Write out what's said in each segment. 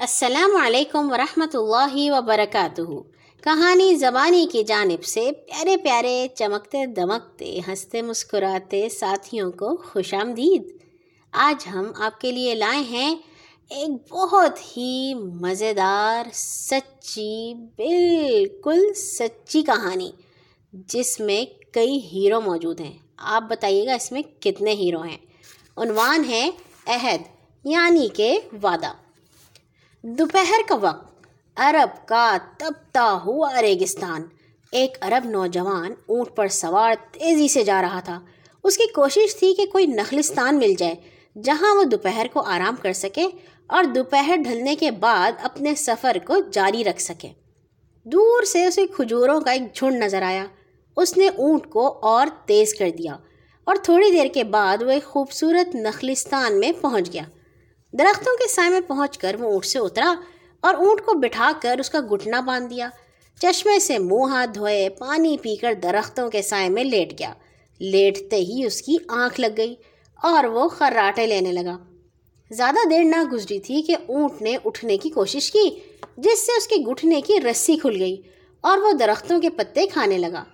السلام علیکم ورحمۃ اللہ وبرکاتہ۔ کہانی زبانی کی جانب سے پیارے پیارے چمکتے دمکتے، ہنستے مسکراتے ساتھیوں کو خوش آمدید۔ آج ہم آپ کے لیے لائے ہیں ایک بہت ہی مزیدار، سچی، بالکل سچی کہانی، جس میں کئی ہیرو موجود ہیں۔ آپ بتائیے گا اس میں کتنے ہیرو ہیں؟ عنوان ہے عہد یعنی کہ وعدہ۔ دوپہر کا وقت۔ عرب کا تبتا ہوا ریگستان۔ ایک عرب نوجوان اونٹ پر سوار تیزی سے جا رہا تھا۔ اس کی کوشش تھی کہ کوئی نخلستان مل جائے، جہاں وہ دوپہر کو آرام کر سکے اور دوپہر ڈھلنے کے بعد اپنے سفر کو جاری رکھ سکے۔ دور سے اسے کھجوروں کا ایک جھنڈ نظر آیا۔ اس نے اونٹ کو اور تیز کر دیا اور تھوڑی دیر کے بعد وہ ایک خوبصورت نخلستان میں پہنچ گیا۔ درختوں کے سائے میں پہنچ کر وہ اونٹ سے اترا اور اونٹ کو بٹھا کر اس کا گھٹنا باندھ دیا۔ چشمے سے منہ ہاتھ دھوئے پانی پی کر درختوں کے سائے میں لیٹ گیا۔ لیٹتے ہی اس کی آنکھ لگ گئی اور وہ خراٹے لینے لگا۔ زیادہ دیر نہ گزری تھی کہ اونٹ نے اٹھنے کی کوشش کی، جس سے اس کے گھٹنے کی رسی کھل گئی اور وہ درختوں کے پتے کھانے لگا۔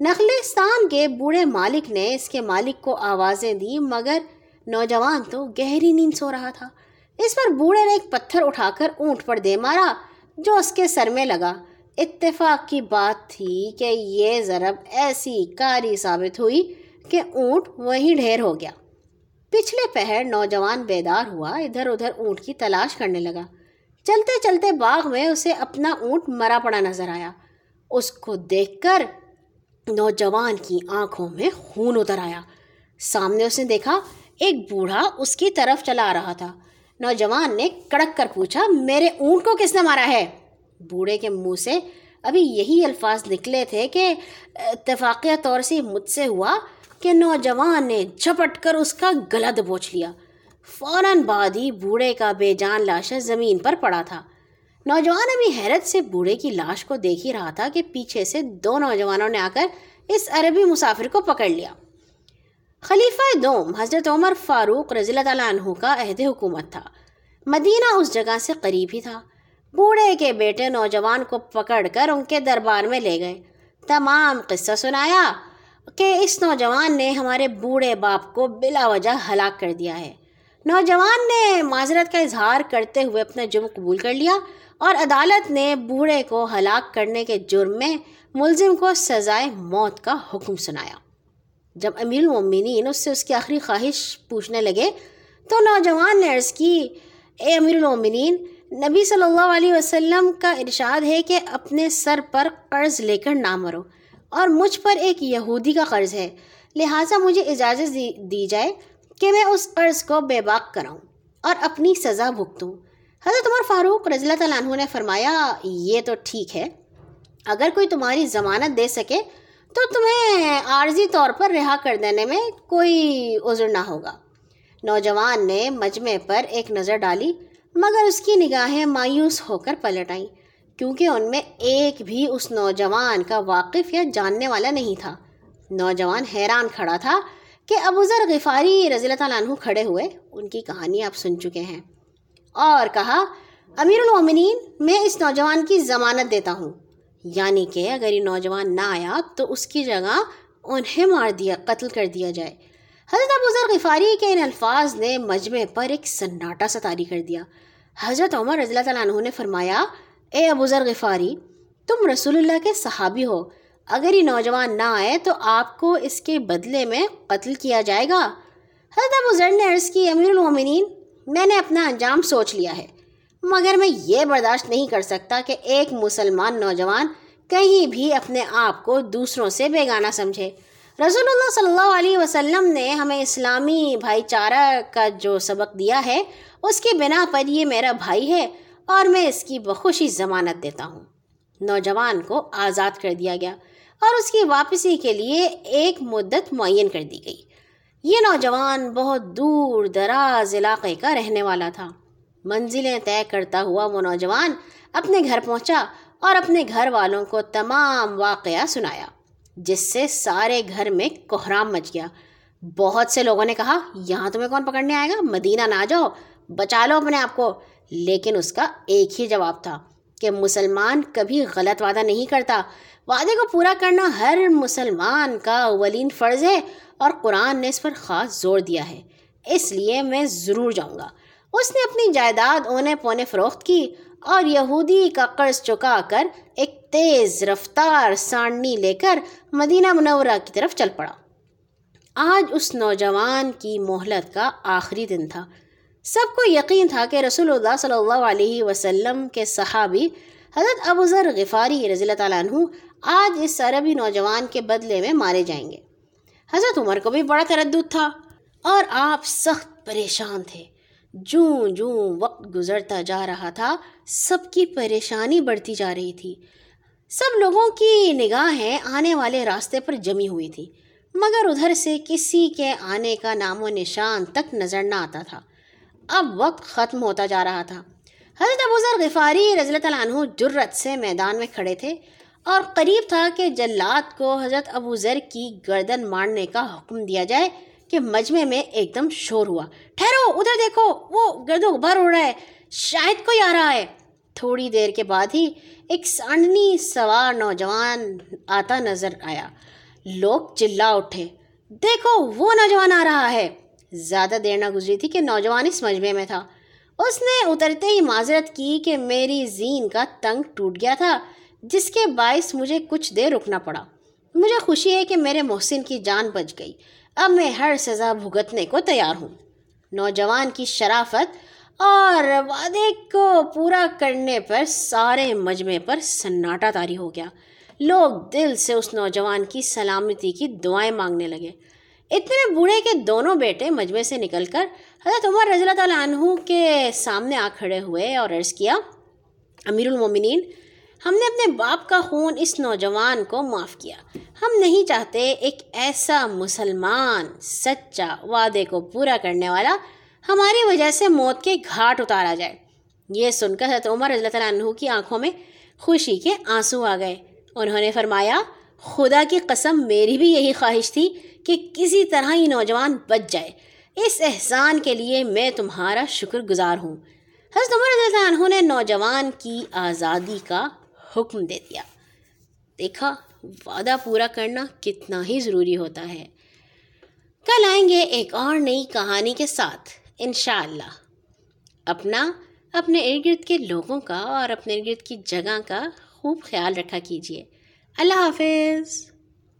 نخلستان کے بوڑھے مالک نے اس کے مالک کو آوازیں دی مگر نوجوان تو گہری نیند سو رہا تھا۔ اس پر بوڑھے نے ایک پتھر اٹھا کر اونٹ پر دے مارا، جو اس کے سر میں لگا۔ اتفاق کی بات تھی کہ یہ ضرب ایسی کاری ثابت ہوئی کہ اونٹ وہیں ڈھیر ہو گیا۔ پچھلے پہر نوجوان بیدار ہوا، ادھر ادھر اونٹ کی تلاش کرنے لگا۔ چلتے چلتے باغ میں اسے اپنا اونٹ مرا پڑا نظر آیا۔ اس کو دیکھ کر نوجوان کی آنکھوں میں خون اتر آیا۔ سامنے اس نے دیکھا، ایک بوڑھا اس کی طرف چلا رہا تھا۔ نوجوان نے کڑک کر پوچھا، میرے اونٹ کو کس نے مارا ہے؟ بوڑھے کے منہ سے ابھی یہی الفاظ نکلے تھے کہ اتفاقیہ طور سے مجھ سے ہوا کہ نوجوان نے جھپٹ کر اس کا گلا دبوچ لیا۔ فوراً بعد ہی بوڑھے کا بے جان لاشا زمین پر پڑا تھا۔ نوجوان ابھی حیرت سے بوڑھے کی لاش کو دیکھ ہی رہا تھا کہ پیچھے سے دو نوجوانوں نے آ کر اس عربی مسافر کو پکڑ لیا۔ خلیفہ دوم حضرت عمر فاروق رضی اللہ تعالیٰ عنہ کا عہد حکومت تھا۔ مدینہ اس جگہ سے قریب ہی تھا۔ بوڑھے کے بیٹے نوجوان کو پکڑ کر ان کے دربار میں لے گئے۔ تمام قصہ سنایا کہ اس نوجوان نے ہمارے بوڑھے باپ کو بلا وجہ ہلاک کر دیا ہے۔ نوجوان نے معذرت کا اظہار کرتے ہوئے اپنا جرم قبول کر لیا اور عدالت نے بوڑھے کو ہلاک کرنے کے جرم میں ملزم کو سزائے موت کا حکم سنایا۔ جب امیر المومنین اس سے اس کی آخری خواہش پوچھنے لگے تو نوجوان نے عرض کی، اے امیر المومنین، نبی صلی اللہ علیہ وسلم کا ارشاد ہے کہ اپنے سر پر قرض لے کر نہ مرو اور مجھ پر ایک یہودی کا قرض ہے، لہٰذا مجھے اجازت دی جائے کہ میں اس قرض کو بے باک کراؤں اور اپنی سزا بھگتوں۔ حضرت عمر فاروق رضی اللہ تعالیٰ عنہ نے فرمایا، یہ تو ٹھیک ہے، اگر کوئی تمہاری ضمانت دے سکے تو تمہیں عارضی طور پر رہا کر دینے میں کوئی عذر نہ ہوگا۔ نوجوان نے مجمع پر ایک نظر ڈالی، مگر اس کی نگاہیں مایوس ہو کر پلٹ آئیں، کیونکہ ان میں ایک بھی اس نوجوان کا واقف یا جاننے والا نہیں تھا۔ نوجوان حیران کھڑا تھا کہ ابو ذر غفاری رضی اللہ تعالیٰ عنہ کھڑے ہوئے، ان کی کہانی آپ سن چکے ہیں۔ اور کہا امیر المومنین میں اس نوجوان کی ضمانت دیتا ہوں۔ یعنی کہ اگر یہ نوجوان نہ آیا تو اس کی جگہ انہیں مار دیا، قتل کر دیا جائے۔ حضرت ابو ذر غفاری کے ان الفاظ نے مجمع پر ایک سناٹا ستاری کر دیا۔ حضرت عمر رضی اللہ تعالیٰ عنہ نے فرمایا، اے ابو ذر غفاری، تم رسول اللہ کے صحابی ہو۔ اگر یہ نوجوان نہ آئے تو آپ کو اس کے بدلے میں قتل کیا جائے گا۔ حضرت ابو ذر نے عرض کی، امیر المومنین، میں نے اپنا انجام سوچ لیا ہے۔ مگر میں یہ برداشت نہیں کر سکتا کہ ایک مسلمان نوجوان کہیں بھی اپنے آپ کو دوسروں سے بیگانہ سمجھے۔ رسول اللہ صلی اللہ علیہ وسلم نے ہمیں اسلامی بھائی چارہ کا جو سبق دیا ہے، اس کی بنا پر یہ میرا بھائی ہے اور میں اس کی بخوشی ضمانت دیتا ہوں۔ نوجوان کو آزاد کر دیا گیا اور اس کی واپسی کے لیے ایک مدت معین کر دی گئی۔ یہ نوجوان بہت دور دراز علاقے کا رہنے والا تھا۔ منزلیں طے کرتا ہوا وہ نوجوان اپنے گھر پہنچا اور اپنے گھر والوں کو تمام واقعہ سنایا، جس سے سارے گھر میں کوہرام مچ گیا۔ بہت سے لوگوں نے کہا، یہاں تمہیں کون پکڑنے آئے گا؟ مدینہ نہ جاؤ، بچا لو اپنے آپ کو۔ لیکن اس کا ایک ہی جواب تھا کہ مسلمان کبھی غلط وعدہ نہیں کرتا۔ وعدے کو پورا کرنا ہر مسلمان کا اولین فرض ہے اور قرآن نے اس پر خاص زور دیا ہے۔ اس لیے میں ضرور جاؤں گا۔ اس نے اپنی جائیداد اونے پونے فروخت کی اور یہودی کا قرض چکا کر ایک تیز رفتار سانڈنی لے کر مدینہ منورہ کی طرف چل پڑا۔ آج اس نوجوان کی مہلت کا آخری دن تھا۔ سب کو یقین تھا کہ رسول اللہ صلی اللہ علیہ وسلم کے صحابی حضرت ابو ذر غفاری رضی اللہ تعالیٰ عنہ آج اس عربی نوجوان کے بدلے میں مارے جائیں گے۔ حضرت عمر کو بھی بڑا تردد تھا اور آپ سخت پریشان تھے۔ جوں جوں وقت گزرتا جا رہا تھا، سب کی پریشانی بڑھتی جا رہی تھی۔ سب لوگوں کی نگاہیں آنے والے راستے پر جمی ہوئی تھی، مگر ادھر سے کسی کے آنے کا نام و نشان تک نظر نہ آتا تھا۔ اب وقت ختم ہوتا جا رہا تھا۔ حضرت ابو ذر غفاری رضی اللہ عنہ جرت سے میدان میں کھڑے تھے اور قریب تھا کہ جلات کو حضرت ابو ذر کی گردن مارنے کا حکم دیا جائے کہ مجمع میں ایک دم شور ہوا۔ ٹھہرو۔ ادھر دیکھو، وہ گرد و غبار اڑ رہا ہے۔ شاید کوئی آ رہا ہے۔ تھوڑی دیر کے بعد ہی ایک سانڈنی سوار نوجوان آتا نظر آیا۔ لوگ چلا اٹھے۔ دیکھو، وہ نوجوان آ رہا ہے۔ زیادہ دیر نہ گزری تھی کہ نوجوان اس مجمع میں تھا۔ اس نے اترتے ہی معذرت کی کہ میری زین کا تنگ ٹوٹ گیا تھا، جس کے باعث مجھے کچھ دیر رکنا پڑا۔ مجھے خوشی ہے کہ میرے محسن کی جان بچ گئی۔ اب میں ہر سزا بھگتنے کو تیار ہوں۔ نوجوان کی شرافت اور وعدے کو پورا کرنے پر سارے مجمع پر سناٹا تاری ہو گیا۔ لوگ دل سے اس نوجوان کی سلامتی کی دعائیں مانگنے لگے۔ اتنے بوڑھے کے دونوں بیٹے مجمع سے نکل کر حضرت عمر رضی اللہ تعالیٰ عنہ کے سامنے آ کھڑے ہوئے اور عرض کیا امیر المومنین ہم نے اپنے باپ کا خون اس نوجوان کو معاف کیا۔ ہم نہیں چاہتے ایک ایسا مسلمان سچا وعدے کو پورا کرنے والا ہماری وجہ سے موت کے گھاٹ اتارا جائے۔ یہ سن کر حضرت عمر رضی اللہ عنہ کی آنکھوں میں خوشی کے آنسو آ گئے۔ انہوں نے فرمایا، خدا کی قسم، میری بھی یہی خواہش تھی کہ کسی طرح یہ نوجوان بچ جائے۔ اس احسان کے لیے میں تمہارا شکر گزار ہوں۔ حضرت عمر رضی اللہ عنہ نے نوجوان کی آزادی کا حکم دے دیا۔ دیکھا، وعدہ پورا کرنا کتنا ہی ضروری ہوتا ہے۔ کل آئیں گے ایک اور نئی کہانی کے ساتھ، انشاءاللہ۔ اپنا، اپنے ارد گرد کے لوگوں کا اور اپنے ارد گرد کی جگہ کا خوب خیال رکھا کیجیے اللہ حافظ۔